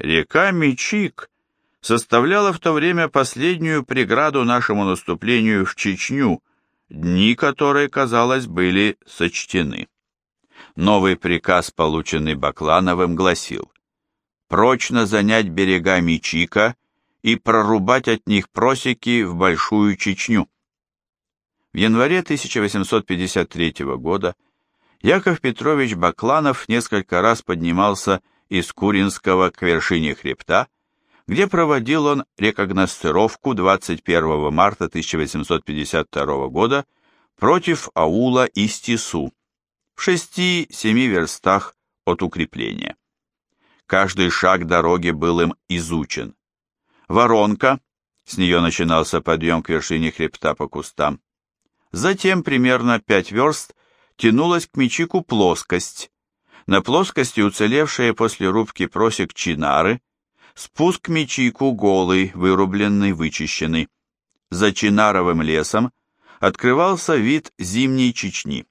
Река Мичик составляла в то время последнюю преграду нашему наступлению в Чечню, дни которой, казалось, были сочтены. Новый приказ, полученный Баклановым, гласил «Прочно занять берега Мичика и прорубать от них просеки в Большую Чечню». В январе 1853 года Яков Петрович Бакланов несколько раз поднимался из Куринского к вершине хребта, где проводил он рекогностировку 21 марта 1852 года против аула Истису в 6-7 верстах от укрепления. Каждый шаг дороги был им изучен. Воронка, с нее начинался подъем к вершине хребта по кустам. Затем примерно 5 верст тянулась к Мечику плоскость. На плоскости уцелевшие после рубки просек чинары, спуск Мечику голый, вырубленный, вычищенный. За Чинаровым лесом открывался вид зимней Чечни.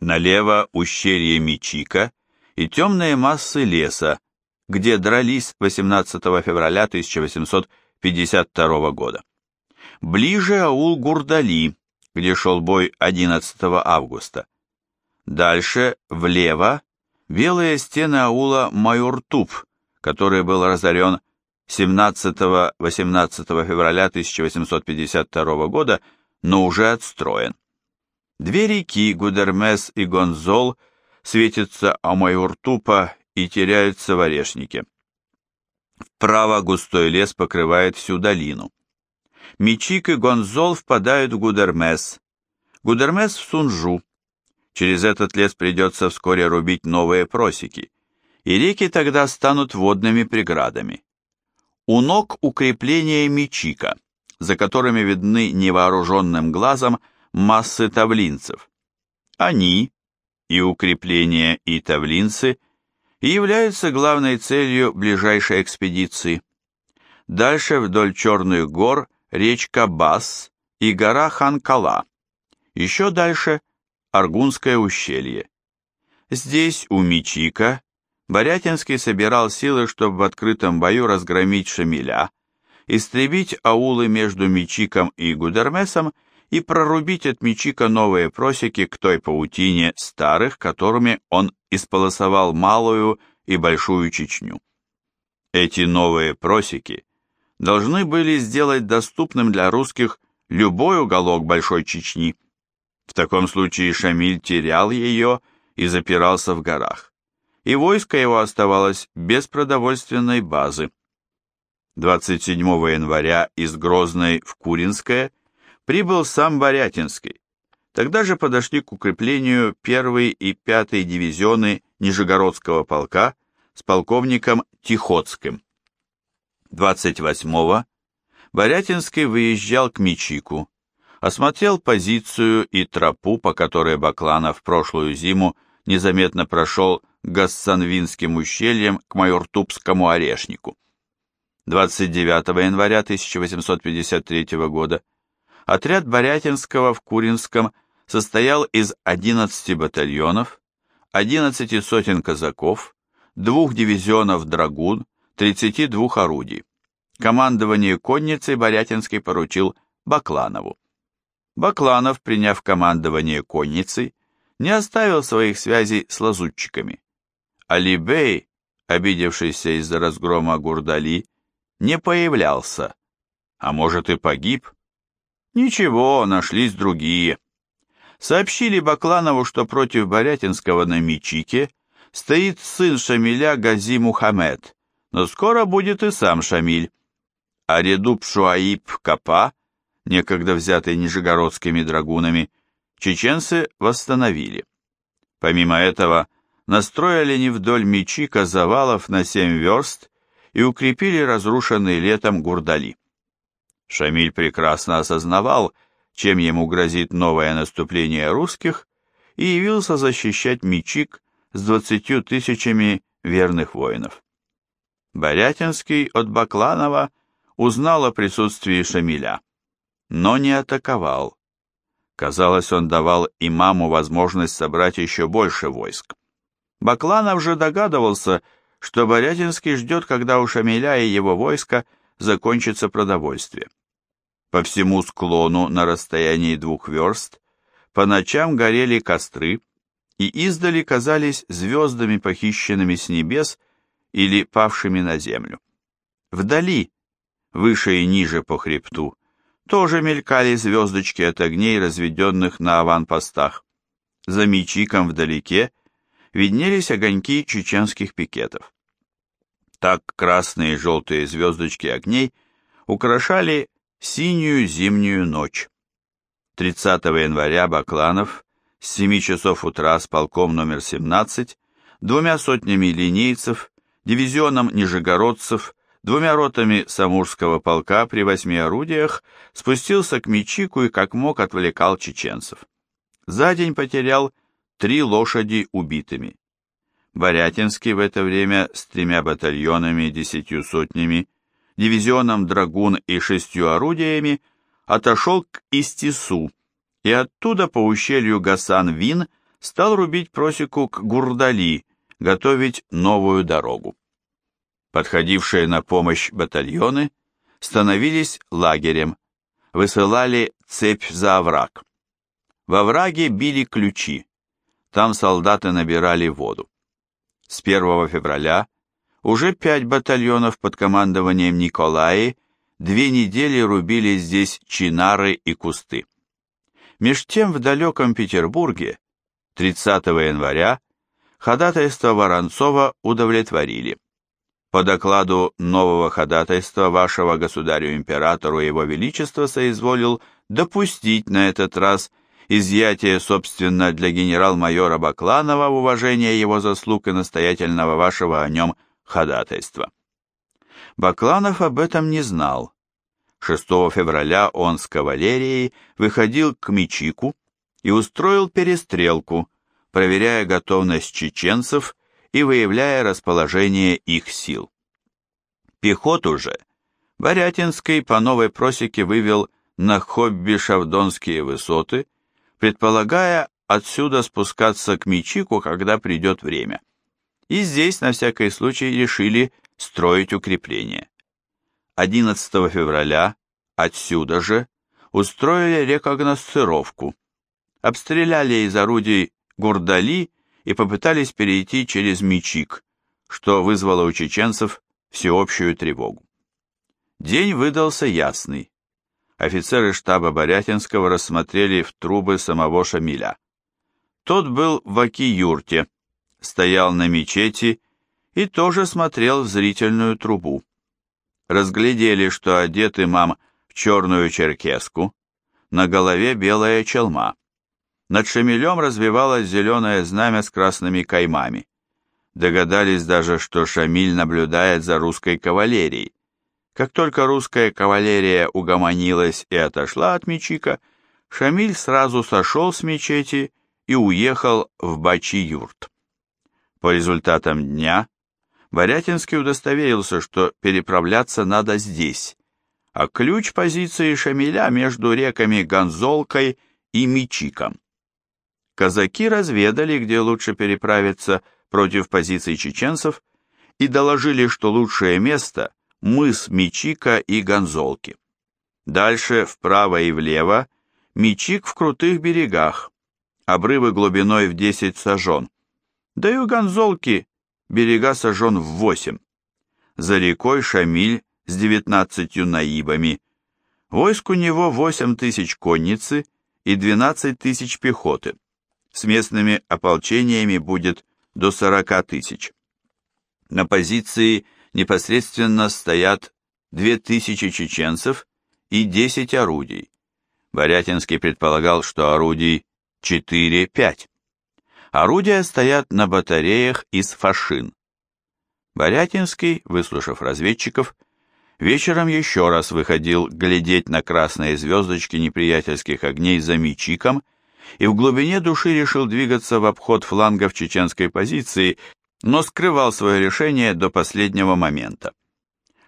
Налево ущелье Мичика и темные массы леса, где дрались 18 февраля 1852 года. Ближе аул Гурдали, где шел бой 11 августа. Дальше, влево, белые стены аула Майуртуп, который был разорен 17-18 февраля 1852 года, но уже отстроен. Две реки, Гудермес и Гонзол, светятся о Майуртупа и теряются в орешнике. Вправо густой лес покрывает всю долину. Мичик и Гонзол впадают в Гудермес, Гудермес в Сунжу. Через этот лес придется вскоре рубить новые просеки, и реки тогда станут водными преградами. У ног укрепления Мичика, за которыми видны невооруженным глазом массы тавлинцев. Они, и укрепления, и тавлинцы, являются главной целью ближайшей экспедиции. Дальше вдоль Черных гор речка Бас и гора Ханкала. Еще дальше Аргунское ущелье. Здесь, у Мичика, Борятинский собирал силы, чтобы в открытом бою разгромить Шамиля, истребить аулы между Мичиком и Гудермесом и прорубить от Мичика новые просеки к той паутине старых, которыми он исполосовал Малую и Большую Чечню. Эти новые просеки должны были сделать доступным для русских любой уголок Большой Чечни. В таком случае Шамиль терял ее и запирался в горах, и войско его оставалось без продовольственной базы. 27 января из Грозной в Куринское прибыл сам Борятинский. Тогда же подошли к укреплению 1 и 5 дивизионы Нижегородского полка с полковником Тихоцким. 28-го Борятинский выезжал к Мичику, осмотрел позицию и тропу, по которой Бакланов прошлую зиму незаметно прошел Гассанвинским ущельем к Майортубскому орешнику. 29 января 1853 года Отряд Борятинского в Куринском состоял из 11 батальонов, 11 сотен казаков, двух дивизионов драгун, 32 орудий. Командование конницей Борятинский поручил Бакланову. Бакланов, приняв командование конницей, не оставил своих связей с лазутчиками. Алибей, обидевшийся из-за разгрома Гурдали, не появлялся, а может и погиб. Ничего, нашлись другие. Сообщили Бакланову, что против Борятинского на Мичике стоит сын Шамиля Гази Мухаммед, но скоро будет и сам Шамиль. А Редуб Шуаиб Капа, некогда взятый нижегородскими драгунами, чеченцы восстановили. Помимо этого, настроили не вдоль Мичика завалов на семь верст и укрепили разрушенный летом Гурдали. Шамиль прекрасно осознавал, чем ему грозит новое наступление русских, и явился защищать Мичик с двадцатью тысячами верных воинов. Борятинский от Бакланова узнал о присутствии Шамиля, но не атаковал. Казалось, он давал имаму возможность собрать еще больше войск. Бакланов же догадывался, что Борятинский ждет, когда у Шамиля и его войска закончится продовольствие. По всему склону на расстоянии двух верст по ночам горели костры, и издали казались звездами, похищенными с небес или павшими на землю. Вдали, выше и ниже по хребту, тоже мелькали звездочки от огней, разведенных на аванпостах. За Мичиком вдалеке виднелись огоньки чеченских пикетов. Так красные и желтые звездочки огней украшали синюю зимнюю ночь. 30 января Бакланов с 7 часов утра с полком номер 17, двумя сотнями линейцев, дивизионом нижегородцев, двумя ротами Самурского полка при восьми орудиях спустился к Мичику и как мог отвлекал чеченцев. За день потерял три лошади убитыми. Борятинский в это время с тремя батальонами, десятью сотнями, дивизионом драгун и шестью орудиями отошел к Истису и оттуда по ущелью Гасан-Вин стал рубить просеку к Гурдали, готовить новую дорогу. Подходившие на помощь батальоны становились лагерем, высылали цепь за овраг. Во враге били ключи, там солдаты набирали воду. С 1 февраля уже пять батальонов под командованием Николаи две недели рубили здесь чинары и кусты. Меж тем в далеком Петербурге 30 января ходатайство Воронцова удовлетворили. По докладу нового ходатайства вашего государю-императору его величество соизволил допустить на этот раз изъятие, собственно, для генерал-майора Бакланова в уважение его заслуг и настоятельного вашего о нем ходатайства. Бакланов об этом не знал. 6 февраля он с кавалерией выходил к Мичику и устроил перестрелку, проверяя готовность чеченцев и выявляя расположение их сил. Пехоту же Борятинский по новой просеке вывел на хобби-шавдонские высоты предполагая отсюда спускаться к Мичику, когда придет время. И здесь на всякий случай решили строить укрепление. 11 февраля отсюда же устроили рекогносцировку, обстреляли из орудий Гурдали и попытались перейти через Мичик, что вызвало у чеченцев всеобщую тревогу. День выдался ясный офицеры штаба Борятинского рассмотрели в трубы самого Шамиля. Тот был в Аки-юрте, стоял на мечети и тоже смотрел в зрительную трубу. Разглядели, что одет имам в черную черкеску, на голове белая челма. Над Шамилем развивалось зеленое знамя с красными каймами. Догадались даже, что Шамиль наблюдает за русской кавалерией. Как только русская кавалерия угомонилась и отошла от Мечика, Шамиль сразу сошел с мечети и уехал в Бачи-юрт. По результатам дня Борятинский удостоверился, что переправляться надо здесь, а ключ позиции Шамиля между реками Гонзолкой и Мичиком. Казаки разведали, где лучше переправиться против позиций чеченцев, и доложили, что лучшее место мыс Мичика и Гонзолки. Дальше вправо и влево Мичик в крутых берегах, обрывы глубиной в 10 сажен. Да и у Гонзолки берега сажен в 8. За рекой Шамиль с 19 наибами. Войск у него 8 тысяч конницы и 12 тысяч пехоты. С местными ополчениями будет до 40 тысяч. На позиции непосредственно стоят 2000 чеченцев и 10 орудий. Борятинский предполагал, что орудий 4-5. Орудия стоят на батареях из фашин. Борятинский, выслушав разведчиков, вечером еще раз выходил глядеть на красные звездочки неприятельских огней за Мичиком и в глубине души решил двигаться в обход флангов чеченской позиции но скрывал свое решение до последнего момента.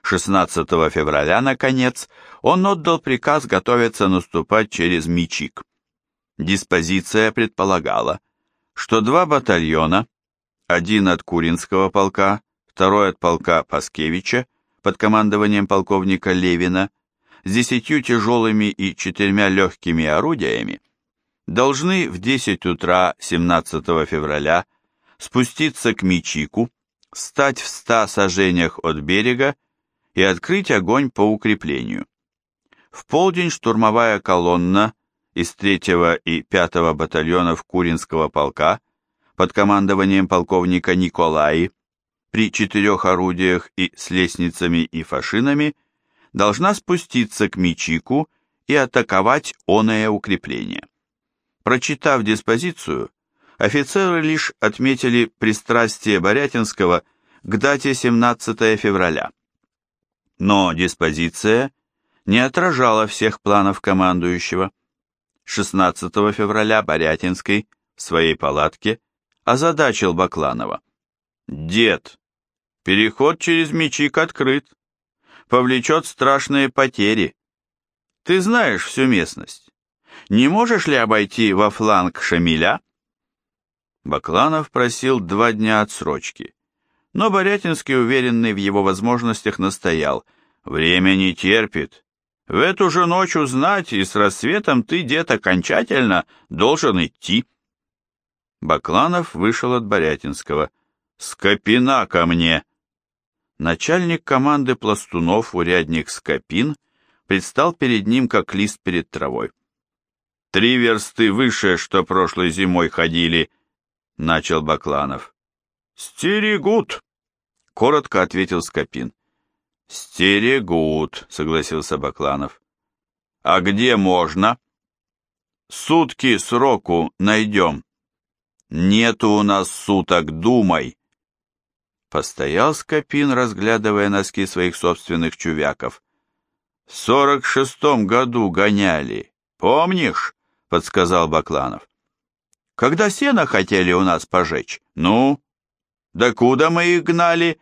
16 февраля, наконец, он отдал приказ готовиться наступать через Мичик. Диспозиция предполагала, что два батальона, один от Куринского полка, второй от полка Паскевича под командованием полковника Левина с десятью тяжелыми и четырьмя легкими орудиями должны в 10 утра 17 февраля спуститься к Мичику, стать в ста сажениях от берега и открыть огонь по укреплению. В полдень штурмовая колонна из 3 и 5 батальонов Куринского полка под командованием полковника Николаи при четырех орудиях и с лестницами и фашинами должна спуститься к Мичику и атаковать оное укрепление. Прочитав диспозицию, офицеры лишь отметили пристрастие Борятинского к дате 17 февраля. Но диспозиция не отражала всех планов командующего. 16 февраля Борятинский в своей палатке озадачил Бакланова. «Дед, переход через Мечик открыт, повлечет страшные потери. Ты знаешь всю местность. Не можешь ли обойти во фланг Шамиля?» Бакланов просил два дня отсрочки, но Борятинский, уверенный в его возможностях, настоял. «Время не терпит. В эту же ночь узнать, и с рассветом ты, дед, окончательно должен идти». Бакланов вышел от Борятинского. «Скопина ко мне!» Начальник команды пластунов, урядник Скопин, предстал перед ним, как лист перед травой. «Три версты выше, что прошлой зимой ходили», — начал Бакланов. «Стерегут», — коротко ответил Скопин. «Стерегут», — согласился Бакланов. «А где можно?» «Сутки сроку найдем». «Нету у нас суток, думай». Постоял Скопин, разглядывая носки своих собственных чувяков. «В сорок шестом году гоняли, помнишь?» Подсказал Бакланов. Когда сено хотели у нас пожечь? Ну? Да куда мы их гнали?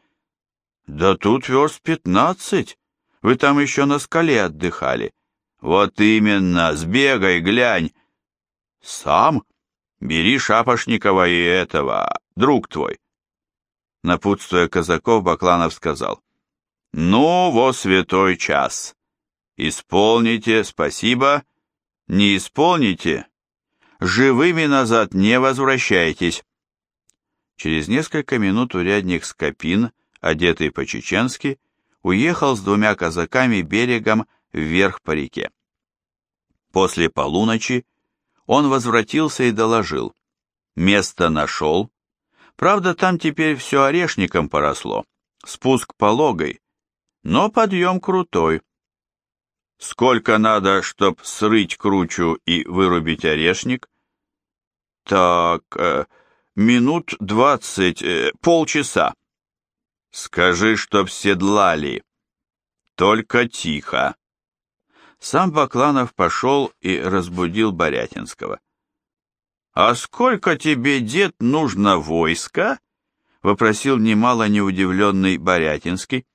Да тут верст пятнадцать. Вы там еще на скале отдыхали. Вот именно, сбегай, глянь. Сам? Бери Шапошникова и этого, друг твой. Напутствуя казаков, Бакланов сказал. Ну, во святой час. Исполните, спасибо, не исполните, живыми назад не возвращайтесь. Через несколько минут урядник Скопин, одетый по-чеченски, уехал с двумя казаками берегом вверх по реке. После полуночи он возвратился и доложил. Место нашел. Правда, там теперь все орешником поросло. Спуск пологой, но подъем крутой. Сколько надо, чтоб срыть кручу и вырубить орешник? Так, э, минут двадцать, э, полчаса. Скажи, чтоб седлали. Только тихо. Сам Бакланов пошел и разбудил Борятинского. «А сколько тебе, дед, нужно войска?» — вопросил немало неудивленный Борятинский.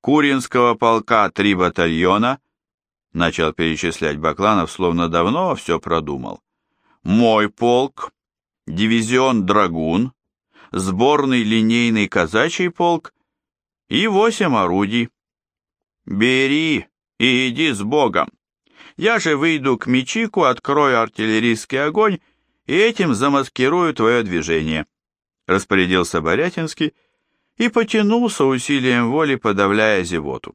Куринского полка три батальона, начал перечислять Бакланов, словно давно все продумал. Мой полк, дивизион Драгун, сборный линейный казачий полк и восемь орудий. Бери и иди с Богом. Я же выйду к Мечику, открою артиллерийский огонь и этим замаскирую твое движение. Распорядился Борятинский, и потянулся усилием воли, подавляя зевоту.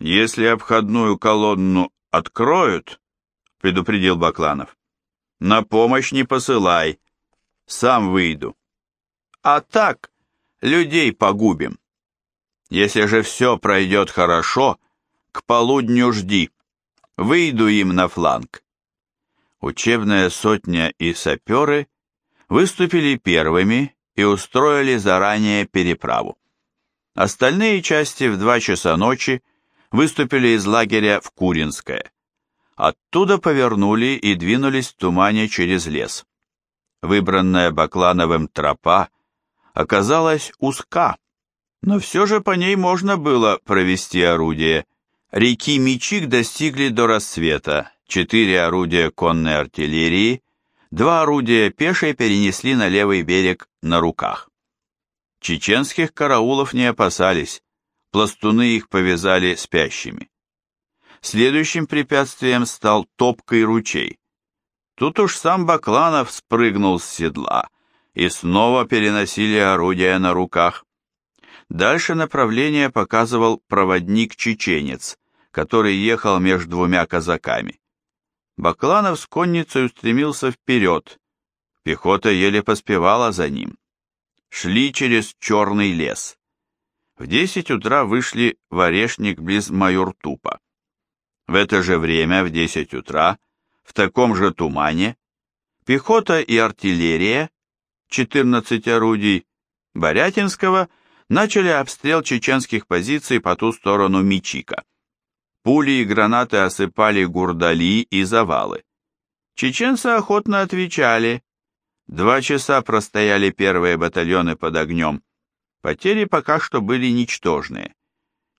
«Если обходную колонну откроют», — предупредил Бакланов, — «на помощь не посылай, сам выйду. А так людей погубим. Если же все пройдет хорошо, к полудню жди, выйду им на фланг». Учебная сотня и саперы выступили первыми и устроили заранее переправу. Остальные части в два часа ночи выступили из лагеря в Куринское. Оттуда повернули и двинулись в тумане через лес. Выбранная Баклановым тропа оказалась узка, но все же по ней можно было провести орудие. Реки Мичик достигли до рассвета, четыре орудия конной артиллерии Два орудия пешей перенесли на левый берег на руках. Чеченских караулов не опасались, пластуны их повязали спящими. Следующим препятствием стал топкой ручей. Тут уж сам Бакланов спрыгнул с седла, и снова переносили орудия на руках. Дальше направление показывал проводник-чеченец, который ехал между двумя казаками. Бакланов с конницей устремился вперед, пехота еле поспевала за ним. Шли через черный лес. В десять утра вышли в Орешник близ Майортупа. В это же время, в десять утра, в таком же тумане, пехота и артиллерия, 14 орудий, Борятинского, начали обстрел чеченских позиций по ту сторону Мичика. Пули и гранаты осыпали гурдали и завалы. Чеченцы охотно отвечали. Два часа простояли первые батальоны под огнем. Потери пока что были ничтожные.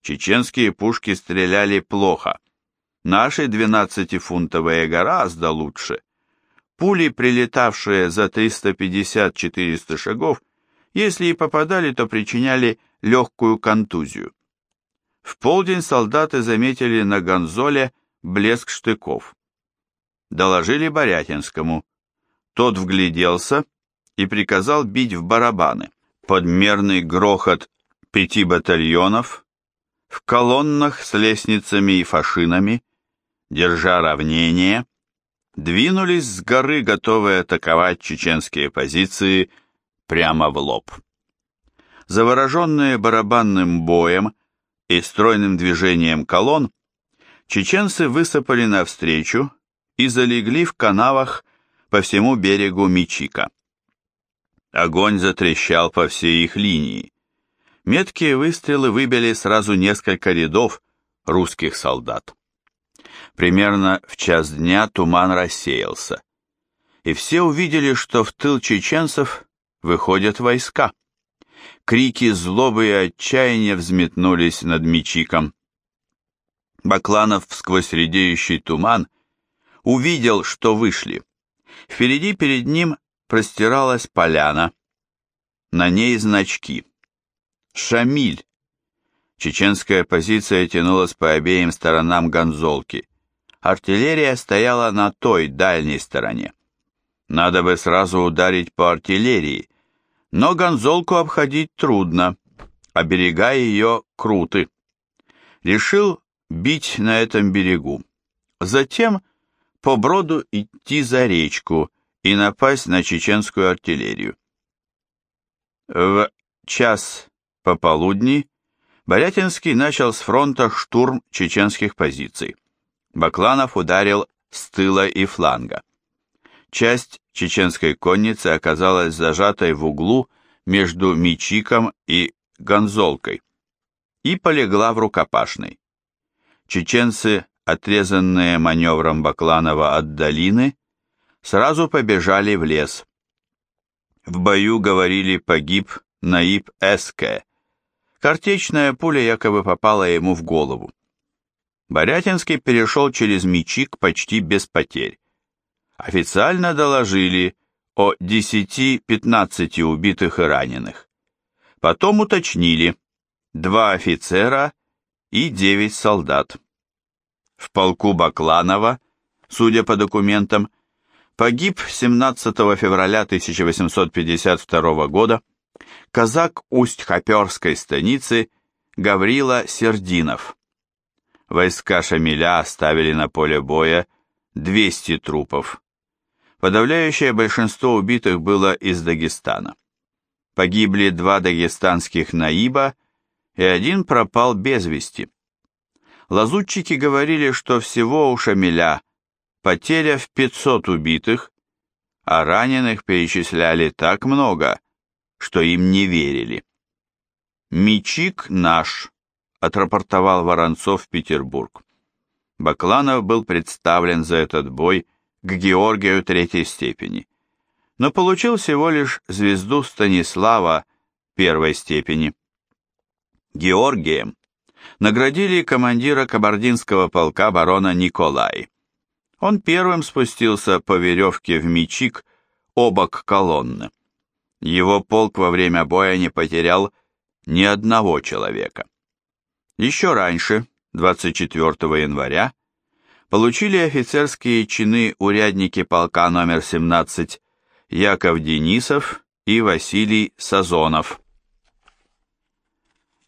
Чеченские пушки стреляли плохо. Наши 12-фунтовые гораздо лучше. Пули, прилетавшие за 350-400 шагов, если и попадали, то причиняли легкую контузию. В полдень солдаты заметили на гонзоле блеск штыков. Доложили Борятинскому. Тот вгляделся и приказал бить в барабаны. Подмерный грохот пяти батальонов в колоннах с лестницами и фашинами держа равнение, двинулись с горы, готовые атаковать чеченские позиции прямо в лоб. Завороженные барабанным боем и стройным движением колонн, чеченцы высыпали навстречу и залегли в канавах по всему берегу Мичика. Огонь затрещал по всей их линии. Меткие выстрелы выбили сразу несколько рядов русских солдат. Примерно в час дня туман рассеялся, и все увидели, что в тыл чеченцев выходят войска. Крики злобы и отчаяния взметнулись над Мичиком. Бакланов сквозь редеющий туман увидел, что вышли. Впереди перед ним простиралась поляна, на ней значки. Шамиль. Чеченская позиция тянулась по обеим сторонам гонзолки. Артиллерия стояла на той дальней стороне. Надо бы сразу ударить по артиллерии, но гонзолку обходить трудно, берега ее круты. Решил бить на этом берегу. Затем по броду идти за речку и напасть на чеченскую артиллерию. В час пополудни Борятинский начал с фронта штурм чеченских позиций. Бакланов ударил с тыла и фланга. Часть чеченской конницы оказалась зажатой в углу между Мичиком и Гонзолкой и полегла в рукопашной. Чеченцы, отрезанные маневром Бакланова от долины, сразу побежали в лес. В бою, говорили, погиб Наиб Эске. Картечная пуля якобы попала ему в голову. Борятинский перешел через Мичик почти без потерь. Официально доложили о 10-15 убитых и раненых. Потом уточнили, два офицера и 9 солдат. В полку Бакланова, судя по документам, погиб 17 февраля 1852 года казак Усть-Хоперской станицы Гаврила Сердинов войска Шамиля оставили на поле боя 200 трупов. Подавляющее большинство убитых было из Дагестана. Погибли два дагестанских наиба, и один пропал без вести. Лазутчики говорили, что всего у Шамиля потеря в 500 убитых, а раненых перечисляли так много, что им не верили. Мичик наш, отрапортовал Воронцов в Петербург. Бакланов был представлен за этот бой к Георгию третьей степени, но получил всего лишь звезду Станислава первой степени. Георгием наградили командира кабардинского полка барона Николай. Он первым спустился по веревке в мечик обок колонны. Его полк во время боя не потерял ни одного человека. Еще раньше, 24 января, получили офицерские чины урядники полка номер 17 Яков Денисов и Василий Сазонов.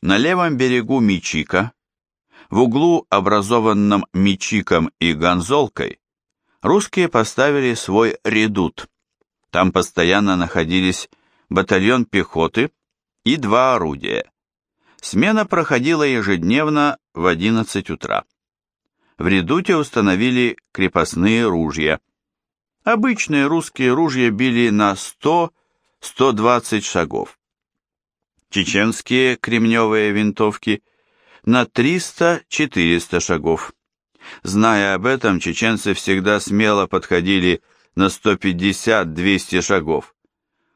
На левом берегу Мичика, в углу, образованном Мичиком и Гонзолкой, русские поставили свой редут. Там постоянно находились батальон пехоты и два орудия. Смена проходила ежедневно в 11 утра. В редуте установили крепостные ружья. Обычные русские ружья били на 100-120 шагов. Чеченские кремневые винтовки на 300-400 шагов. Зная об этом, чеченцы всегда смело подходили на 150-200 шагов.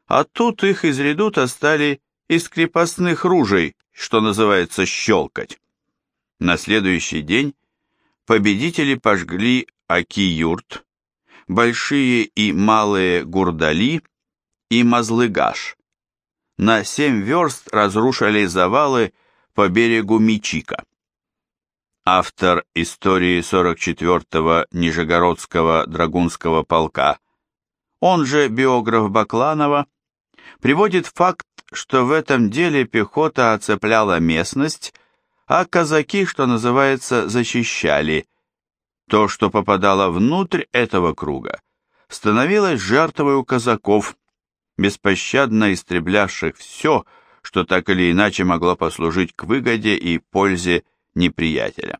А тут их из редута стали из крепостных ружей, что называется, щелкать. На следующий день победители пожгли Аки-юрт, большие и малые гурдали и мазлыгаш. На семь верст разрушили завалы по берегу Мичика. Автор истории 44-го Нижегородского драгунского полка, он же биограф Бакланова, приводит факт, что в этом деле пехота оцепляла местность, а казаки, что называется, защищали. То, что попадало внутрь этого круга, становилось жертвой у казаков, беспощадно истреблявших все, что так или иначе могло послужить к выгоде и пользе неприятеля.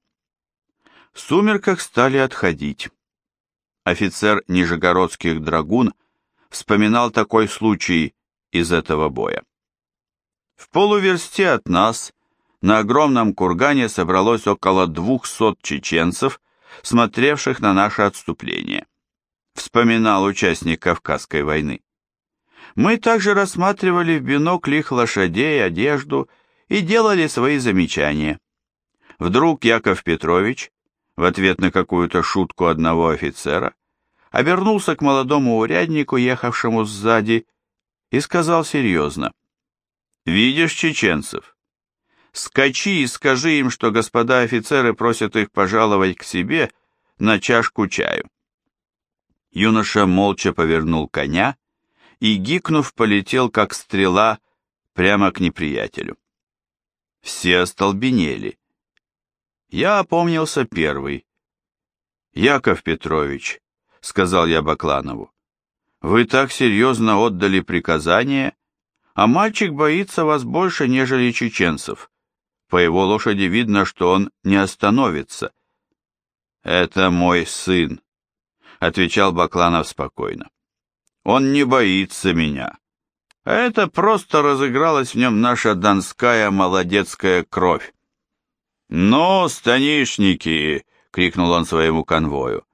В сумерках стали отходить. Офицер нижегородских драгун вспоминал такой случай из этого боя. В полуверсте от нас на огромном кургане собралось около двухсот чеченцев, смотревших на наше отступление. Вспоминал участник Кавказской войны. Мы также рассматривали в бинокль их лошадей, одежду и делали свои замечания. Вдруг Яков Петрович, в ответ на какую-то шутку одного офицера, обернулся к молодому уряднику, ехавшему сзади, и сказал серьезно. «Видишь чеченцев? Скачи и скажи им, что господа офицеры просят их пожаловать к себе на чашку чаю». Юноша молча повернул коня и, гикнув, полетел, как стрела, прямо к неприятелю. Все остолбенели. Я опомнился первый. «Яков Петрович», — сказал я Бакланову, — «вы так серьезно отдали приказание, а мальчик боится вас больше, нежели чеченцев. По его лошади видно, что он не остановится». «Это мой сын», — отвечал Бакланов спокойно. Он не боится меня. Это просто разыгралась в нем наша донская молодецкая кровь. «Ну, станишники!» — крикнул он своему конвою.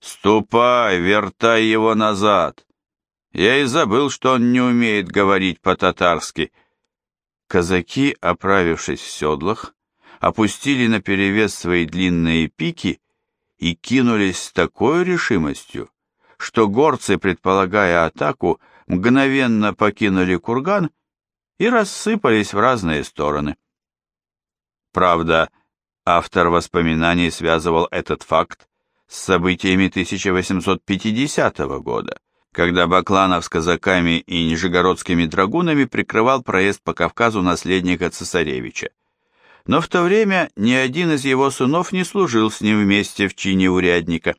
«Ступай, вертай его назад!» Я и забыл, что он не умеет говорить по-татарски. Казаки, оправившись в седлах, опустили наперевес свои длинные пики и кинулись с такой решимостью, что горцы, предполагая атаку, мгновенно покинули курган и рассыпались в разные стороны. Правда, автор воспоминаний связывал этот факт с событиями 1850 года, когда Бакланов с казаками и нижегородскими драгунами прикрывал проезд по Кавказу наследника цесаревича. Но в то время ни один из его сынов не служил с ним вместе в чине урядника.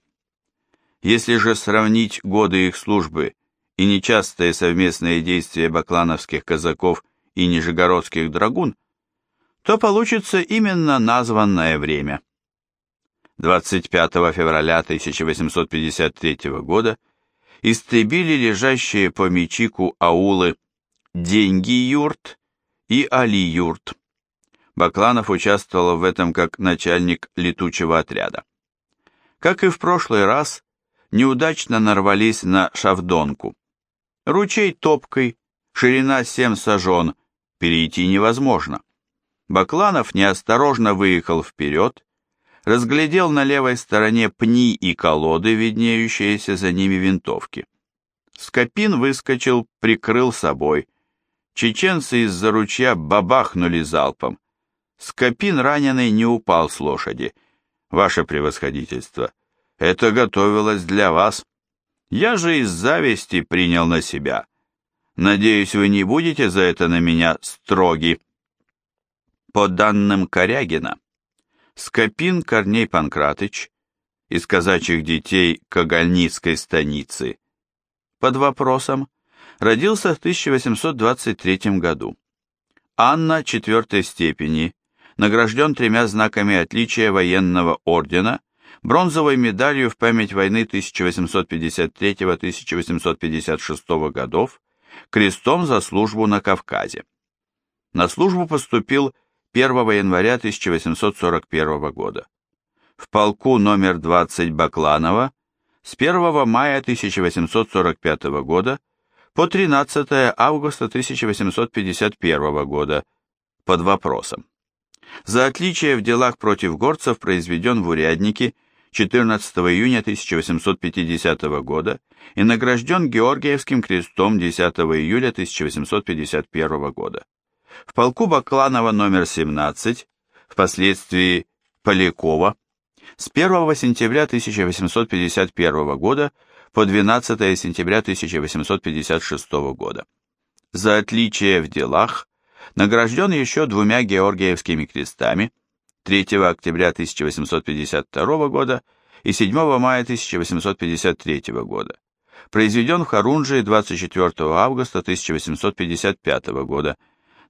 Если же сравнить годы их службы и нечастые совместные действия баклановских казаков и нижегородских драгун, то получится именно названное время. 25 февраля 1853 года истребили лежащие по Мичику аулы Деньги-Юрт и Али-Юрт. Бакланов участвовал в этом как начальник летучего отряда. Как и в прошлый раз, неудачно нарвались на шавдонку. Ручей топкой, ширина 7 сажен, перейти невозможно. Бакланов неосторожно выехал вперед, разглядел на левой стороне пни и колоды, виднеющиеся за ними винтовки. Скопин выскочил, прикрыл собой. Чеченцы из-за ручья бабахнули залпом. Скопин раненый не упал с лошади. Ваше превосходительство, это готовилось для вас. Я же из зависти принял на себя. Надеюсь, вы не будете за это на меня строги. По данным Корягина, Скопин Корней Панкратыч из казачьих детей Когольницкой станицы. Под вопросом. Родился в 1823 году. Анна четвертой степени, награжден тремя знаками отличия военного ордена, бронзовой медалью в память войны 1853-1856 годов, крестом за службу на Кавказе. На службу поступил 1 января 1841 года. В полку номер 20 Бакланова с 1 мая 1845 года по 13 августа 1851 года под вопросом. За отличие в делах против горцев произведен в уряднике 14 июня 1850 года и награжден Георгиевским крестом 10 июля 1851 года в полку Бакланова номер 17, впоследствии Полякова, с 1 сентября 1851 года по 12 сентября 1856 года. За отличие в делах награжден еще двумя Георгиевскими крестами 3 октября 1852 года и 7 мая 1853 года. Произведен в Харунжии 24 августа 1855 года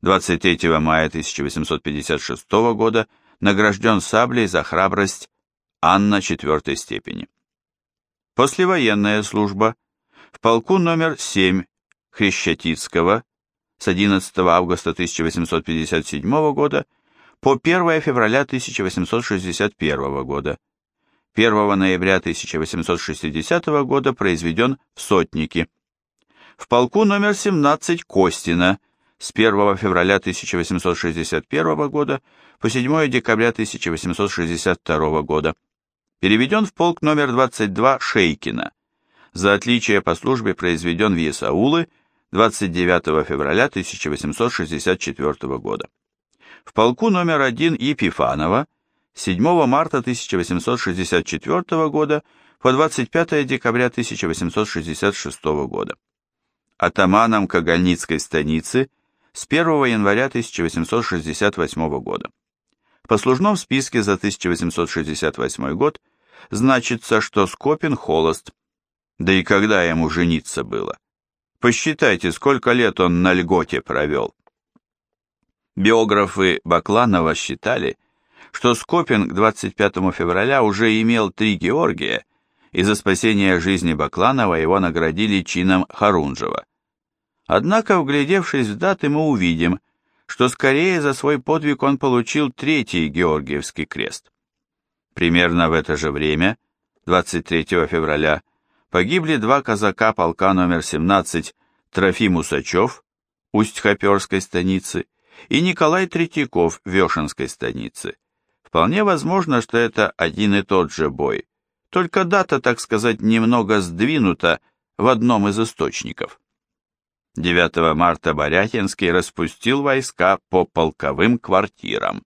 23 мая 1856 года награжден саблей за храбрость Анна четвертой степени. Послевоенная служба в полку номер 7 Хрещатицкого с 11 августа 1857 года по 1 февраля 1861 года. 1 ноября 1860 года произведен в Сотнике. В полку номер 17 Костина – с 1 февраля 1861 года по 7 декабря 1862 года. Переведен в полк номер 22 Шейкина. За отличие по службе произведен в Есаулы 29 февраля 1864 года. В полку номер 1 Епифанова 7 марта 1864 года по 25 декабря 1866 года. Атаманом Кагальницкой станицы – с 1 января 1868 года. В послужном списке за 1868 год значится, что Скопин холост. Да и когда ему жениться было? Посчитайте, сколько лет он на льготе провел. Биографы Бакланова считали, что Скопин к 25 февраля уже имел три Георгия, и за спасение жизни Бакланова его наградили чином Харунжева. Однако, вглядевшись в даты, мы увидим, что скорее за свой подвиг он получил третий Георгиевский крест. Примерно в это же время, 23 февраля, погибли два казака полка номер 17 Трофим Усачев, Усть-Хоперской станицы, и Николай Третьяков, Вешенской станицы. Вполне возможно, что это один и тот же бой, только дата, так сказать, немного сдвинута в одном из источников. 9 марта Борятинский распустил войска по полковым квартирам.